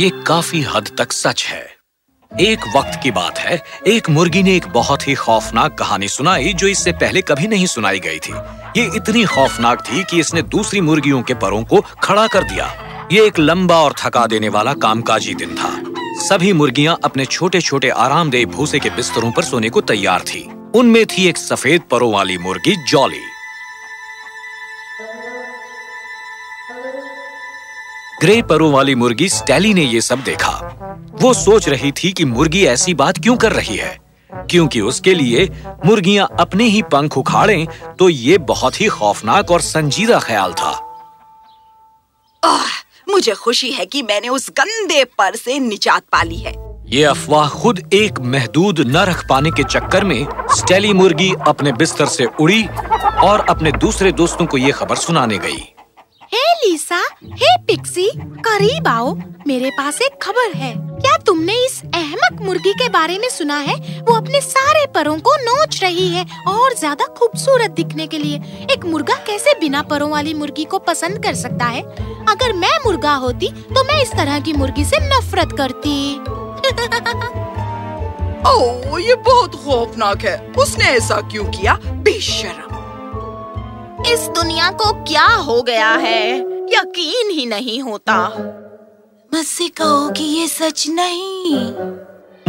ये काफ़ी हद तक सच है। एक वक्त की बात है। एक मुर्गी ने एक बहुत ही खौफनाक कहानी सुनाई, जो इससे पहले कभी नहीं सुनाई गई थी। ये इतनी खौफनाक थी कि इसने दूसरी मुर्गियों के परों को खड़ा कर दिया। ये एक लंबा और थका देने वाला कामकाजी दिन था। सभी मुर्गियाँ अपने छोटे छोटे आरामदेह भूसे के बिस्तरों पर सोने को तैयार थी। उनमें थी एक सफ़ेद परों वाली मुर्गी, जॉली। ग्रे परों वाली मुर्गी स्टैली ने ये सब देखा। वो सोच रही थी कि मुर्गी ऐसी बात क्यों कर रही है? क्योंकि उसके लिए मुर्गियाँ अपने ही पंख उखाड़ें तो ये बहुत ही खौफनाक और संजीदा ख्याल था। आह, मुझे खुशी है कि मैंने उस गंदे पर से निजात पाली है। ये अफवाह खुद एक महदूद न रख पाने के चक्कर में स्टेली मुर्गी अपने बिस्तर से उड़ी और अपने दूसरे दोस्तों को ये खबर सुनाने गई। हे लीसा, हे पिक्सी, करीब आओ। मेरे पास एक खबर है। क्या तुमने इस अहमक मुर्गी के बारे में सुना है? वो अपने सारे परों को नोच रही है और ज़्यादा खूबसूरत दिखने के लिए। एक मुर्गा कैसे बिना परों वाली मुर्गी को पसंद कर सकता है? अगर मैं मुर्गा होती तो मैं इस तरह की मुर्गी से नफरत करती। ओह ये बहुत खौफनाक है। उसने ऐसा क्यों किया? बेशरम। इस दुनिया को क्या हो गया है? यकीन ही नहीं होता। मुझसे कहो कि ये सच नहीं।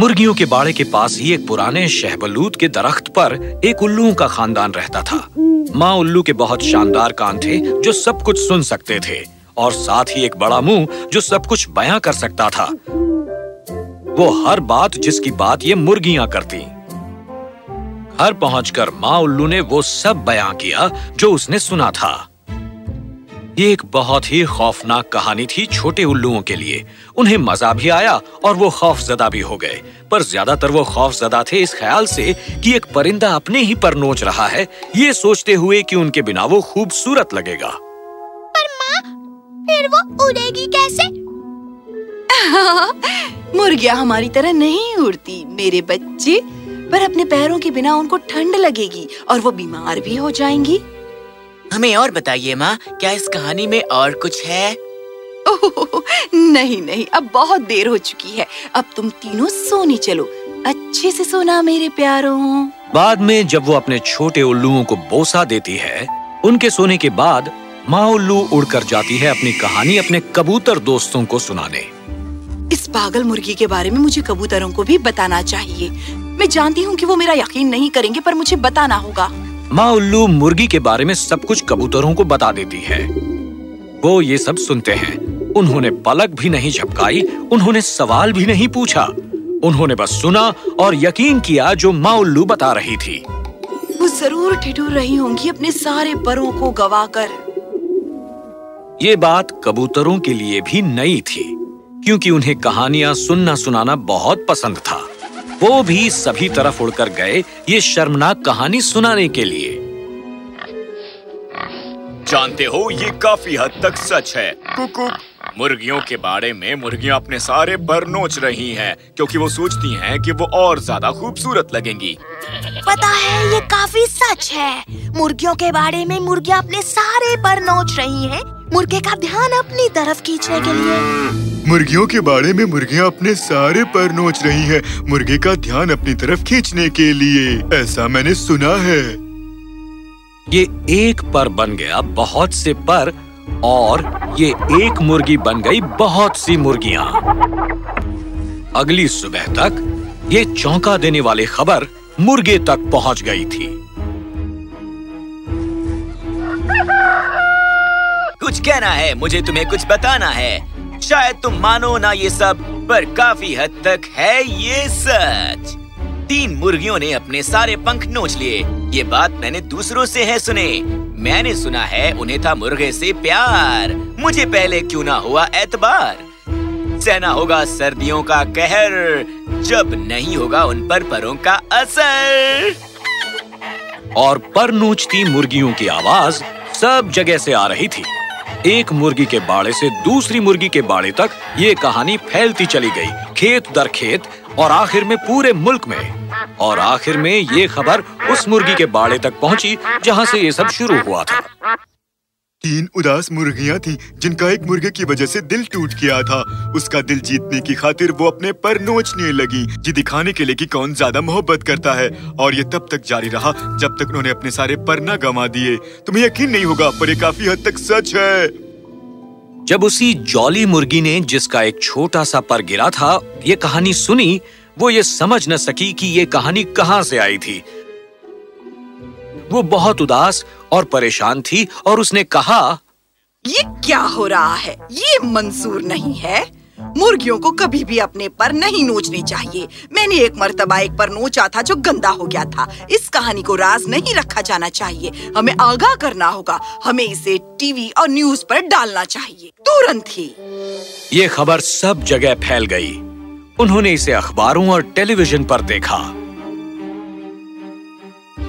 मुर्गियों के बाड़े के पास ही एक पुराने शहबलूत के दरख्त पर एक उल्लू का खानदान रहता था। माँ उल्लू के बहुत शानदार कान थे जो सब कुछ सुन सकते थे और साथ ही एक बड़ा मुँह जो सब कुछ बयां कर सकता था। वो हर बात जिसकी बात ये मुर्गियाँ करती। घर पहुंचकर माँ उल्लू ने वो सब बयां किया जो उसने सुना था। ये एक बहुत ही खौफनाक कहानी थी छोटे उल्लुओं के लिए। उन्हें मज़ा भी आया और वो खौफजदा भी हो गए। पर ज़्यादातर वो खौफजदा थे इस ख्याल से कि एक परिंदा अपने ही पर नोच रहा है। ये सोचते हुए कि उनके बिना वो खूबसूरत लगेगा। पर माँ फिर वो उड़ेगी कैसे? मुर्गियाँ हमारी तरह नहीं उड़ती मेरे बच्चे। पर अपने पैरों के बिना उनको ठंड लगेगी और वो बीमार भी हो जाएँगी। हमें और बताइए माँ क्या इस कहानी में और कुछ है? ओह, नहीं नहीं अब बहुत देर हो चुकी है। अब तुम तीनों सोने चलो। अच्छे से सोना मेरे प्यारों। बाद में जब वो अपने छोटे उल्लुओं को बोसा देती है उनके सोने के बाद माँ उल्लू उड़कर जाती है अपनी कहानी अपने कबूतर दोस्तों को सुनाने। इस पागल मुर्गी के बारे में मुझे कबूतरों को भी बताना चाहिए। मैं जानती हूँ कि वो मेरा यकीन नहीं करेंगे पर मुझे बताना होगा। माँ उल्लू मुर्गी के बारे में सब कुछ कबूतरों को बता देती है। वो ये सब सुनते हैं। उन्होंने पलक भी नहीं झपकाई उन्होंने सवाल भी नहीं पूछा। उन्होंने बस सुना और यकीन किया जो माँ उल्लू बता रही थी। वो ज़रूर ठिठुर रही होंगी अपने सारे परों को गवाकर। ये बात कबूतरों के लिए भी नई थी क्योंकि उन्हें कहानियाँ सुनना सुनाना बहुत पसंद था। वो भी सभी तरफ़ उड़कर गए ये शर्मनाक कहानी सुनाने के लिए। जानते हो ये काफ़ी हद तक सच है। कुकु मुर्गियों के बारे में मुर्गियाँ अपने सारे पर नोच रही हैं क्योंकि वो सोचती हैं कि वो और ज़्यादा खूबसूरत लगेंगी। पता है ये काफ़ी सच है। मुर्गियों के बारे में मुर्गियाँ अपने सारे पर नोच रही हैं मुर्गे का ध्यान अपनी तरफ़ खींचने के लिए। मुर्गियों के बारे में मुर्गियाँ अपने सारे पर नोच रही हैं। मुर्गे का ध्यान अपनी तरफ़ खींचने के लिए। ऐसा मैंने सुना है। ये एक पर बन गया बहुत से पर और ये एक मुर्गी बन गई बहुत सी मुर्गियाँ। अगली सुबह तक ये चौंका देने वाली खबर मुर्गे तक पहुँच गई थी। कहना है, मुझे तुम्हें कुछ बताना है। शायद तुम मानो ना ये सब, पर काफ़ी हद तक है ये सच। तीन मुर्गियों ने अपने सारे पंख नोच लिए। ये बात मैंने दूसरों से है सुने। मैंने सुना है, उन्हें था मुर्गे से प्यार। मुझे पहले क्यों ना हुआ एतबार सहना होगा सर्दियों का कहर, जब नहीं होगा उन पर परों का असर। और पर नोचती मुर्गियों की आवाज़ सब जगह से आ रही थी। एक मुर्गी के बाड़े से दूसरी मुर्गी के बाड़े तक ये कहानी फैलती चली गई, खेत दर खेत, और आखिर में पूरे मुल्क में। और आखिर में ये खबर उस मुर्गी के बाड़े तक पहुँची, जहाँ से ये सब शुरू हुआ था। तीन उदास मुर्गियाँ थी, जिनका एक मुर्गे की वजह से दिल टूट गया था। उसका दिल जीतने की खातिर वो अपने पर नोचने लगी ये दिखाने के लिए कि कौन ज़्यादा मोहब्बत करता है। और ये तब तक जारी रहा, जब तक उन्होंने अपने सारे पर न गंवा दिए। तुम्हें यकीन नहीं होगा, पर ये काफ़ी हद तक सच है। जब उसी जॉली मुर्गी ने, जिसका एक छोटा सा पर गिरा था, ये कहानी सुनी, वो ये समझ न सकी कि ये कहानी कहाँ से आई थी। वो बहुत उदास और परेशान थी और उसने कहा ये क्या हो रहा है? ये मंसूर नहीं है। मुर्गियों को कभी भी अपने पर नहीं नोचने चाहिए। मैंने एक मर्तबा एक पर नोचा था जो गंदा हो गया था। इस कहानी को राज नहीं रखा जाना चाहिए। हमें आगाह करना होगा। हमें इसे टीवी और न्यूज़ पर डालना चाहिए। तुरंत ही। ये खबर सब जगह फैल गई। उन्होंने इसे अखबारों और टेलीविज़न पर देखा।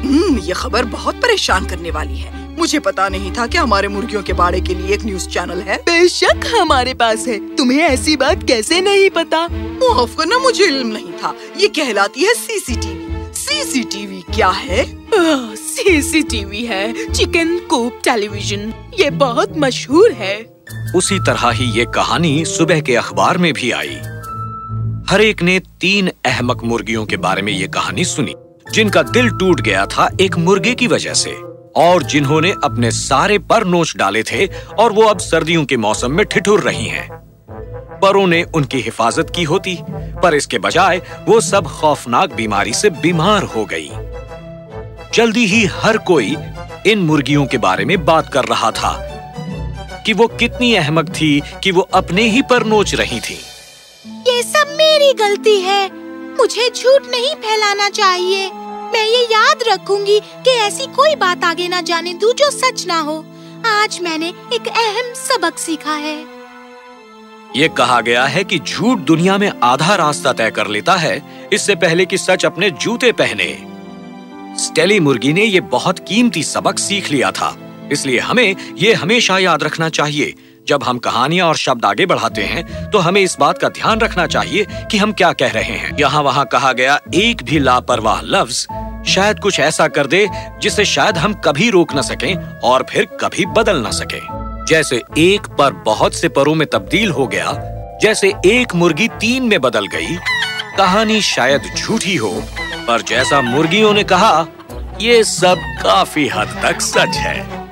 हम्म, ये खबर बहुत परेशान करने वाली है। मुझे पता नहीं था कि हमारे मुर्गियों के बाड़े के लिए एक न्यूज़ चैनल है। बेशक हमारे पास है। तुम्हें ऐसी बात कैसे नहीं पता? माफ़ करना मुझे इल्म नहीं था। ये कहलाती है सीसीटीवी सीसीटीवी क्या है? सीसीटीवी है। चिकन कूप टेलीविज़न ये बहुत मशहूर है। उसी तरह ही ये कहानी सुबह के अखबार में भी आई। हर एक ने तीन अहमक मुर्गियों के बारे में ये कहानी सुनी। जिनका दिल टूट गया था एक मुर्गे की वजह से, और जिन्होंने अपने सारे पर नोच डाले थे, और वो अब सर्दियों के मौसम में ठिठुर रही हैं। परों ने उनकी हिफाजत की होती, पर इसके बजाय वो सब खौफनाक बीमारी से बीमार हो गई। जल्दी ही हर कोई इन मुर्गियों के बारे में बात कर रहा था, कि वो कितनी अहमक थी कि वो अपने ही पर नोच रही थी। ये सब मेरी गलती है। मुझे झूठ नहीं फैलाना चाहिए। मैं ये याद रखूँगी कि ऐसी कोई बात आगे ना जाने दूँ जो सच ना हो। आज मैंने एक अहम सबक सीखा है। ये कहा गया है कि झूठ दुनिया में आधा रास्ता तय कर लेता है, इससे पहले कि सच अपने जूते पहने। स्टेली मुर्गी ने ये बहुत कीमती सबक सीख लिया था, इसलिए हमें ये हमेशा याद रखना चाहिए जब हम कहानियाँ और शब्द आगे बढ़ाते हैं तो हमें इस बात का ध्यान रखना चाहिए कि हम क्या कह रहे हैं। यहाँ वहाँ कहा गया, एक भी लापरवाह लफ्ज शायद कुछ ऐसा कर दे, जिसे शायद हम कभी रोक न सकें और फिर कभी बदल न सकें। जैसे एक पर बहुत से परों में तब्दील हो गया, जैसे एक मुर्गी तीन में बदल गई, कहानी शायद झूठी हो, पर जैसा मुर्गियों ने कहा, ये सब काफ़ी हद तक सच है।